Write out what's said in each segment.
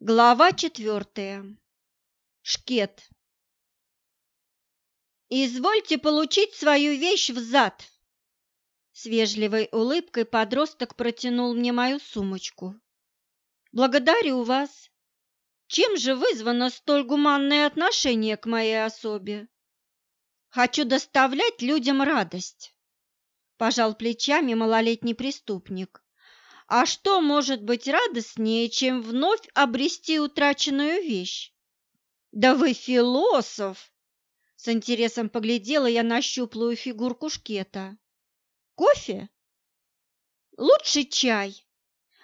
Глава четвертая. Шкет. «Извольте получить свою вещь взад!» С вежливой улыбкой подросток протянул мне мою сумочку. «Благодарю вас. Чем же вызвано столь гуманное отношение к моей особе?» «Хочу доставлять людям радость», – пожал плечами малолетний преступник. А что может быть радостнее, чем вновь обрести утраченную вещь? Да вы философ! С интересом поглядела я на щуплую фигурку шкета. Кофе? Лучше чай.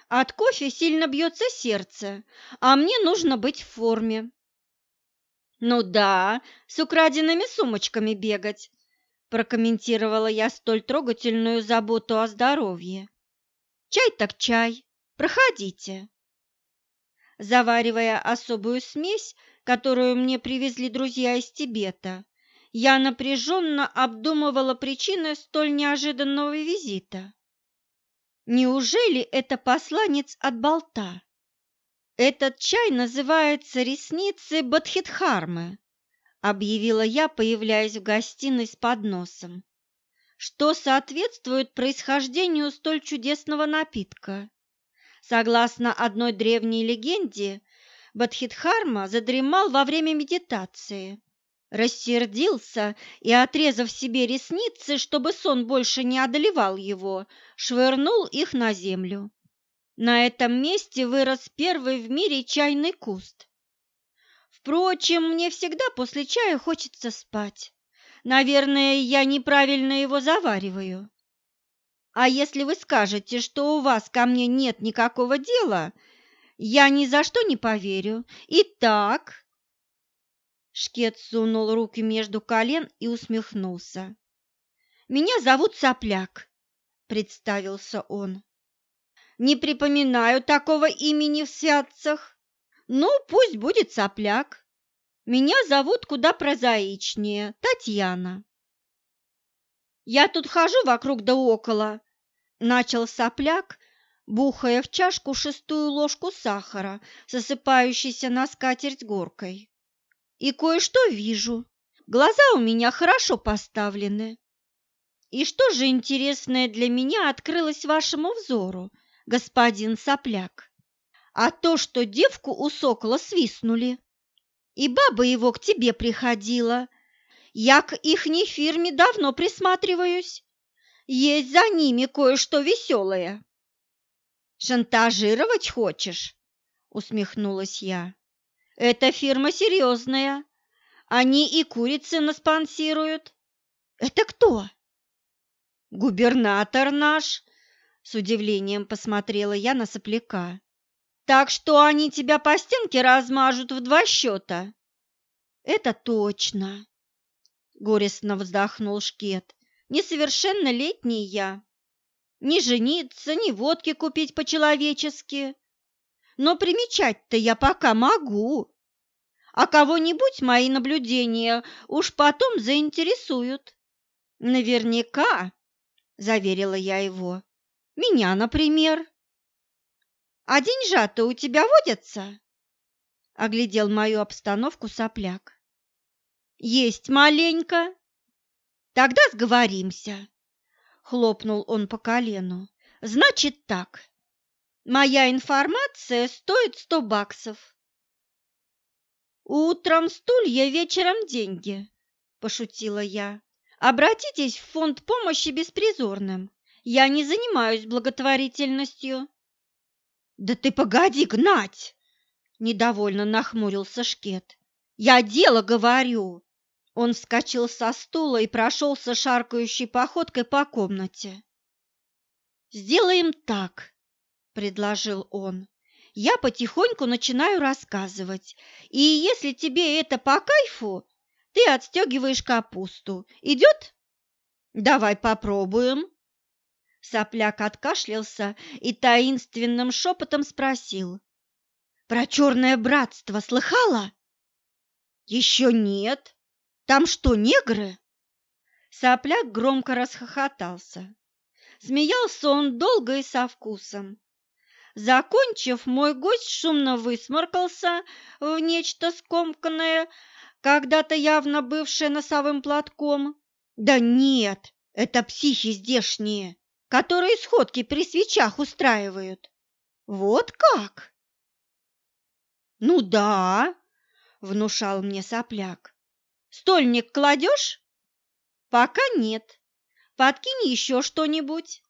От кофе сильно бьется сердце, а мне нужно быть в форме. Ну да, с украденными сумочками бегать, прокомментировала я столь трогательную заботу о здоровье. Чай так чай, проходите. Заваривая особую смесь, которую мне привезли друзья из Тибета, я напряженно обдумывала причины столь неожиданного визита. Неужели это посланец от болта? Этот чай называется ресницы Бадхидхармы, объявила я, появляясь в гостиной с подносом что соответствует происхождению столь чудесного напитка. Согласно одной древней легенде, Бадхидхарма задремал во время медитации, рассердился и, отрезав себе ресницы, чтобы сон больше не одолевал его, швырнул их на землю. На этом месте вырос первый в мире чайный куст. Впрочем, мне всегда после чая хочется спать. Наверное, я неправильно его завариваю. А если вы скажете, что у вас ко мне нет никакого дела, я ни за что не поверю. Итак, Шкет сунул руки между колен и усмехнулся. Меня зовут Сопляк, представился он. Не припоминаю такого имени в святцах. Ну, пусть будет Сопляк. Меня зовут куда прозаичнее – Татьяна. Я тут хожу вокруг да около, начал сопляк, бухая в чашку шестую ложку сахара, засыпающейся на скатерть горкой. И кое-что вижу. Глаза у меня хорошо поставлены. И что же интересное для меня открылось вашему взору, господин сопляк? А то, что девку у сокола свистнули. И баба его к тебе приходила. Я к ихней фирме давно присматриваюсь. Есть за ними кое-что веселое. Шантажировать хочешь? Усмехнулась я. Эта фирма серьезная. Они и курицы наспонсируют. Это кто? Губернатор наш, с удивлением посмотрела я на сопляка. Так что они тебя по стенке размажут в два счета. Это точно, горестно вздохнул Шкет. Несовершеннолетний я. Ни жениться, ни водки купить по-человечески. Но примечать-то я пока могу. А кого-нибудь мои наблюдения уж потом заинтересуют. Наверняка, заверила я его. Меня, например. А деньжата у тебя водятся? Оглядел мою обстановку сопляк. Есть маленько. Тогда сговоримся. Хлопнул он по колену. Значит так. Моя информация стоит сто баксов. Утром стулья, вечером деньги, пошутила я. Обратитесь в фонд помощи беспризорным. Я не занимаюсь благотворительностью. «Да ты погоди гнать!» – недовольно нахмурился Шкет. «Я дело говорю!» Он вскочил со стула и прошелся шаркающей походкой по комнате. «Сделаем так», – предложил он. «Я потихоньку начинаю рассказывать, и если тебе это по кайфу, ты отстегиваешь капусту. Идет?» «Давай попробуем», Сопляк откашлялся и таинственным шепотом спросил. «Про черное братство слыхала?» «Еще нет. Там что, негры?» Сопляк громко расхохотался. Смеялся он долго и со вкусом. Закончив, мой гость шумно высморкался в нечто скомканное, когда-то явно бывшее носовым платком. Да нет, это психи здешние, которые сходки при свечах устраивают. Вот как? Ну да, внушал мне сопляк. Стольник кладешь? Пока нет. Подкинь еще что-нибудь.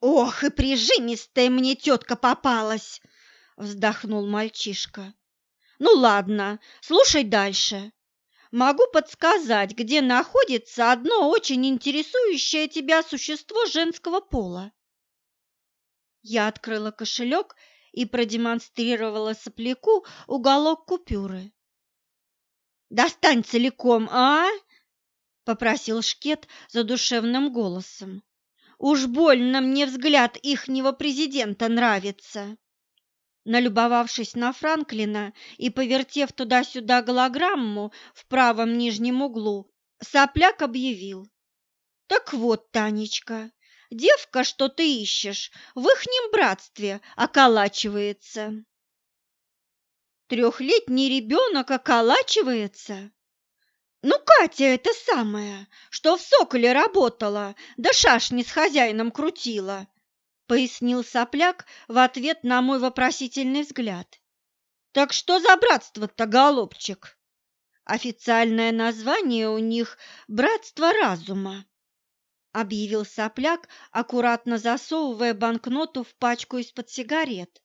Ох, и прижимистая мне тетка попалась, вздохнул мальчишка. Ну ладно, слушай дальше. Могу подсказать, где находится одно очень интересующее тебя существо женского пола. Я открыла кошелек и продемонстрировала сопляку уголок купюры. «Достань целиком, а?» – попросил Шкет задушевным голосом. «Уж больно мне взгляд ихнего президента нравится». Налюбовавшись на Франклина и повертев туда-сюда голограмму в правом нижнем углу, сопляк объявил. «Так вот, Танечка, девка, что ты ищешь, в ихнем братстве околачивается». «Трехлетний ребенок околачивается?» «Ну, Катя это самая, что в Соколе работала, да шашни с хозяином крутила», пояснил сопляк в ответ на мой вопросительный взгляд. Так что за братство-то, голубчик? Официальное название у них «Братство разума», объявил сопляк, аккуратно засовывая банкноту в пачку из-под сигарет.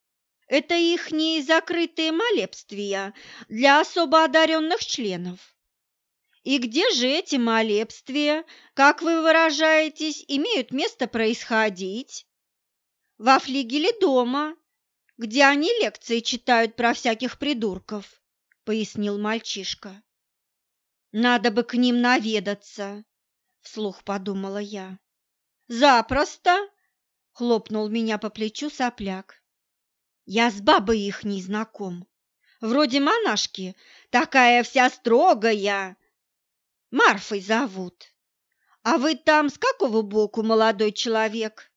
Это ихние закрытые молебствия для особо одаренных членов. И где же эти молебствия, как вы выражаетесь, имеют место происходить? Во флигеле дома, где они лекции читают про всяких придурков», — пояснил мальчишка. «Надо бы к ним наведаться», — вслух подумала я. «Запросто!» — хлопнул меня по плечу сопляк. «Я с бабой их не знаком. Вроде монашки, такая вся строгая. Марфой зовут. А вы там с какого боку, молодой человек?»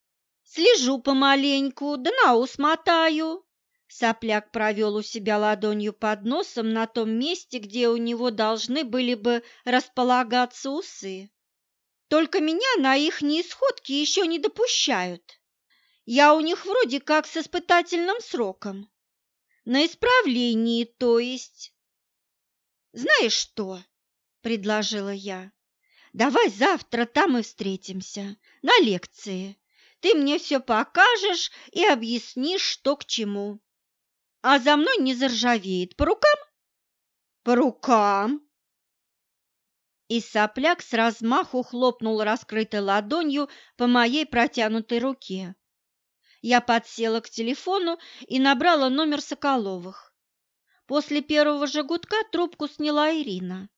Слежу помаленьку, да на ус мотаю. Сопляк провел у себя ладонью под носом на том месте, где у него должны были бы располагаться усы. Только меня на их неисходки еще не допущают. Я у них вроде как с испытательным сроком. На исправлении, то есть. Знаешь что? – предложила я. Давай завтра там и встретимся, на лекции. Ты мне все покажешь и объяснишь, что к чему. А за мной не заржавеет. По рукам? По рукам. И сопляк с размаху хлопнул раскрытой ладонью по моей протянутой руке. Я подсела к телефону и набрала номер Соколовых. После первого же трубку сняла Ирина.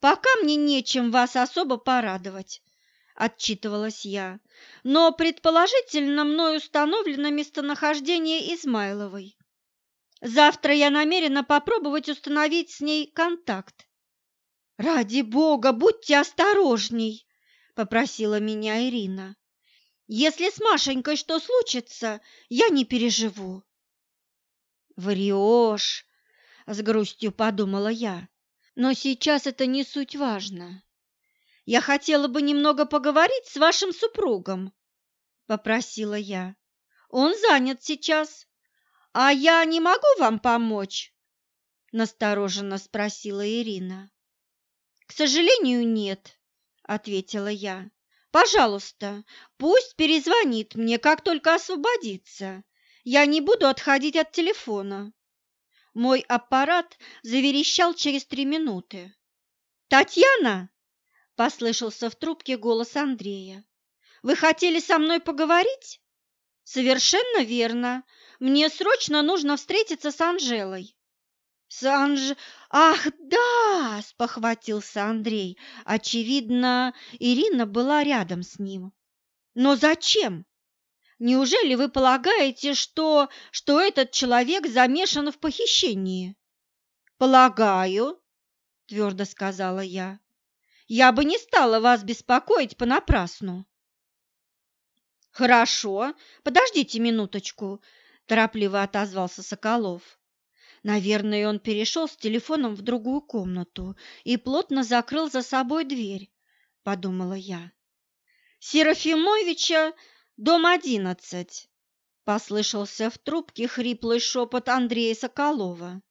«Пока мне нечем вас особо порадовать. – отчитывалась я. «Но предположительно мной установлено местонахождение Измайловой. Завтра я намерена попробовать установить с ней контакт». «Ради бога, будьте осторожней!» – попросила меня Ирина. «Если с Машенькой что случится, я не переживу». «Врешь!» – с грустью подумала я. «Но сейчас это не суть важно. Я хотела бы немного поговорить с вашим супругом, попросила я. Он занят сейчас. А я не могу вам помочь? настороженно спросила Ирина. К сожалению, нет, ответила я. Пожалуйста, пусть перезвонит мне, как только освободится. Я не буду отходить от телефона. Мой аппарат заверещал через три минуты. «Татьяна!» – послышался в трубке голос Андрея. «Вы хотели со мной поговорить?» «Совершенно верно. Мне срочно нужно встретиться с Анжелой». «С Анж... Ах, да!» – спохватился Андрей. Очевидно, Ирина была рядом с ним. «Но зачем? Неужели вы полагаете, что, что этот человек замешан в похищении?» «Полагаю», – твердо сказала я. Я бы не стала вас беспокоить понапрасну. Хорошо, подождите минуточку, торопливо отозвался Соколов. Наверное, он перешел с телефоном в другую комнату и плотно закрыл за собой дверь, подумала я. Серафимовича, дом одиннадцать, послышался в трубке хриплый шепот Андрея Соколова.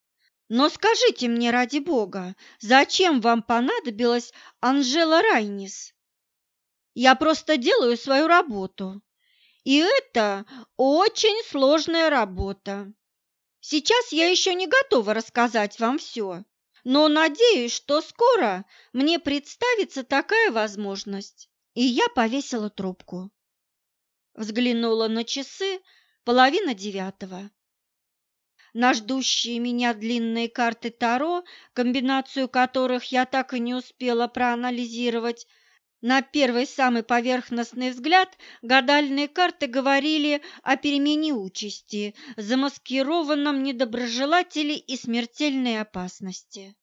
Но скажите мне ради бога, зачем вам понадобилась Анжела Райнис? Я просто делаю свою работу. И это очень сложная работа. Сейчас я еще не готова рассказать вам все, но надеюсь, что скоро мне представится такая возможность. И я повесила трубку. Взглянула на часы, половина девятого. На ждущие меня длинные карты Таро, комбинацию которых я так и не успела проанализировать, на первый самый поверхностный взгляд гадальные карты говорили о перемене участи, замаскированном недоброжелателе и смертельной опасности.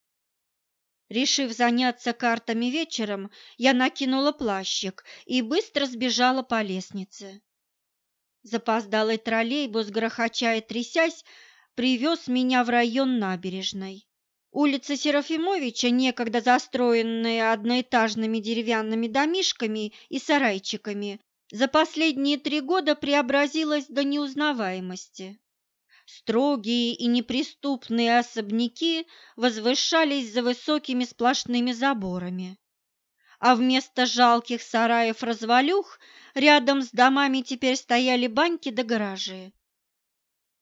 Решив заняться картами вечером, я накинула плащик и быстро сбежала по лестнице. Запоздалый троллейбус, грохоча и трясясь, привез меня в район набережной. Улица Серафимовича, некогда застроенная одноэтажными деревянными домишками и сарайчиками, за последние три года преобразилась до неузнаваемости. Строгие и неприступные особняки возвышались за высокими сплошными заборами, а вместо жалких сараев-развалюх рядом с домами теперь стояли баньки да гаражи.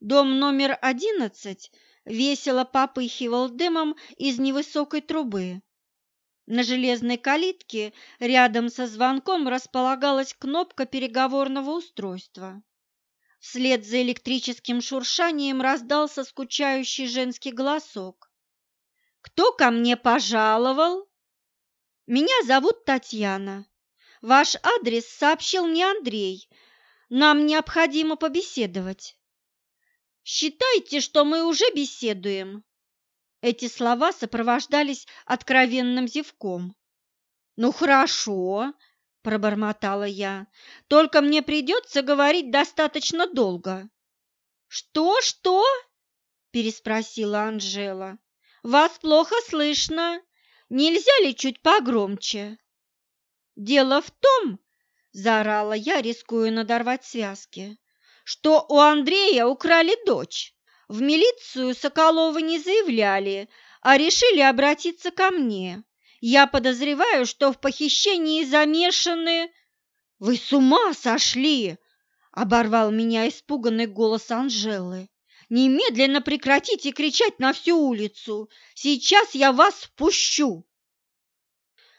Дом номер одиннадцать – весело попыхивал дымом из невысокой трубы. На железной калитке рядом со звонком располагалась кнопка переговорного устройства. Вслед за электрическим шуршанием раздался скучающий женский голосок. «Кто ко мне пожаловал?» «Меня зовут Татьяна. Ваш адрес сообщил мне Андрей. Нам необходимо побеседовать». Считайте, что мы уже беседуем. Эти слова сопровождались откровенным зевком. Ну хорошо, пробормотала я. Только мне придется говорить достаточно долго. Что, что? переспросила Анжела. Вас плохо слышно. Нельзя ли чуть погромче? Дело в том, заорала я, рискуя надорвать связки, что у Андрея украли дочь. В милицию Соколова не заявляли, а решили обратиться ко мне. Я подозреваю, что в похищении замешаны... «Вы с ума сошли!» — оборвал меня испуганный голос Анжелы. «Немедленно прекратите кричать на всю улицу! Сейчас я вас впущу!»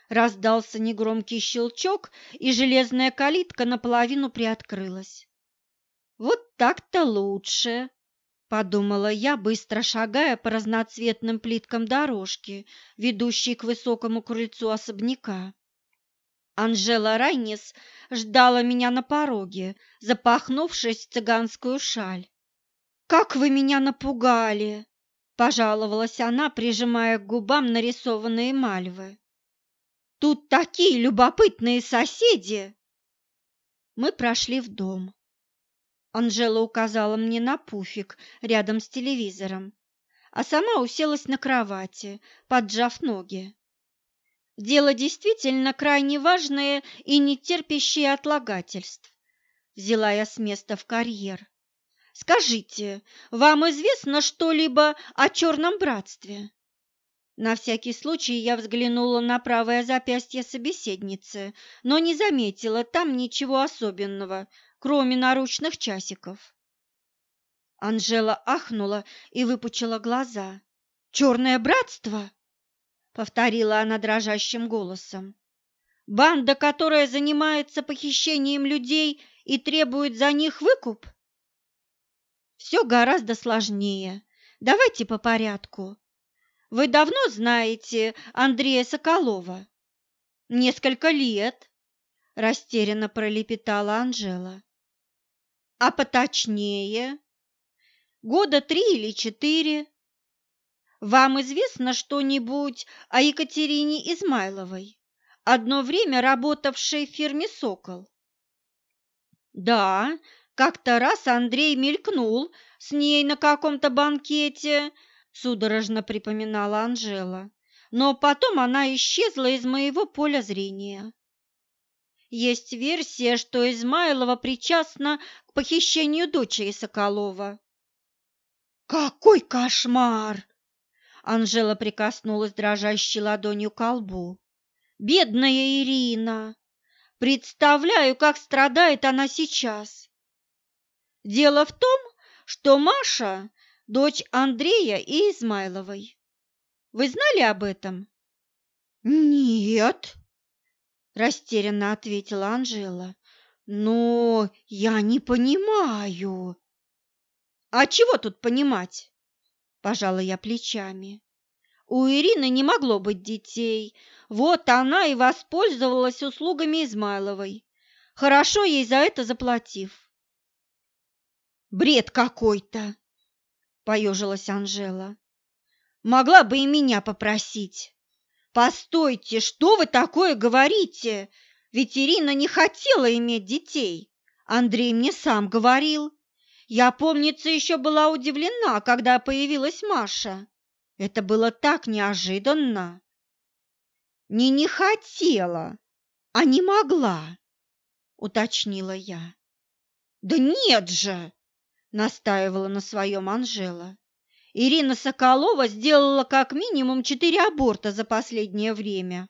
Раздался негромкий щелчок, и железная калитка наполовину приоткрылась. Так-то лучше, подумала я, быстро шагая по разноцветным плиткам дорожки, ведущей к высокому крыльцу особняка. Анжела Райнис ждала меня на пороге, запахнувшись в цыганскую шаль. «Как вы меня напугали!» – пожаловалась она, прижимая к губам нарисованные мальвы. «Тут такие любопытные соседи!» Мы прошли в дом. Анжела указала мне на пуфик рядом с телевизором, а сама уселась на кровати, поджав ноги. Дело действительно крайне важное и не терпящее отлагательств. Взяла я с места в карьер. Скажите, вам известно что-либо о черном братстве? На всякий случай я взглянула на правое запястье собеседницы, но не заметила там ничего особенного, кроме наручных часиков. Анжела ахнула и выпучила глаза. «Черное братство?» — повторила она дрожащим голосом. «Банда, которая занимается похищением людей и требует за них выкуп?» «Все гораздо сложнее. Давайте по порядку. Вы давно знаете Андрея Соколова?» «Несколько лет», — растерянно пролепетала Анжела. А поточнее? Года три или четыре. Вам известно что-нибудь о Екатерине Измайловой, одно время работавшей в фирме «Сокол»? Да, Как-то раз Андрей мелькнул с ней на каком-то банкете, судорожно припоминала Анжела, но потом она исчезла из моего поля зрения. Есть версия, что Измайлова причастна к похищению дочери Соколова. «Какой кошмар!» Анжела прикоснулась дрожащей ладонью к лбу. «Бедная Ирина! Представляю, как страдает она сейчас!» Дело в том, что Маша – дочь Андрея и Измайловой. Вы знали об этом? Нет, растерянно ответила Анжела. Но я не понимаю. А чего тут понимать? Пожала я плечами. У Ирины не могло быть детей. Вот она и воспользовалась услугами Измайловой, хорошо ей за это заплатив. Бред какой-то, поежилась Анжела. Могла бы и меня попросить. Постойте, что вы такое говорите? Ведь Ирина не хотела иметь детей. Андрей мне сам говорил. Я, помнится, еще была удивлена, когда появилась Маша. Это было так неожиданно. Не не хотела, а не могла, уточнила я. Да нет же, настаивала на своем Анжела. Ирина Соколова сделала как минимум четыре аборта за последнее время.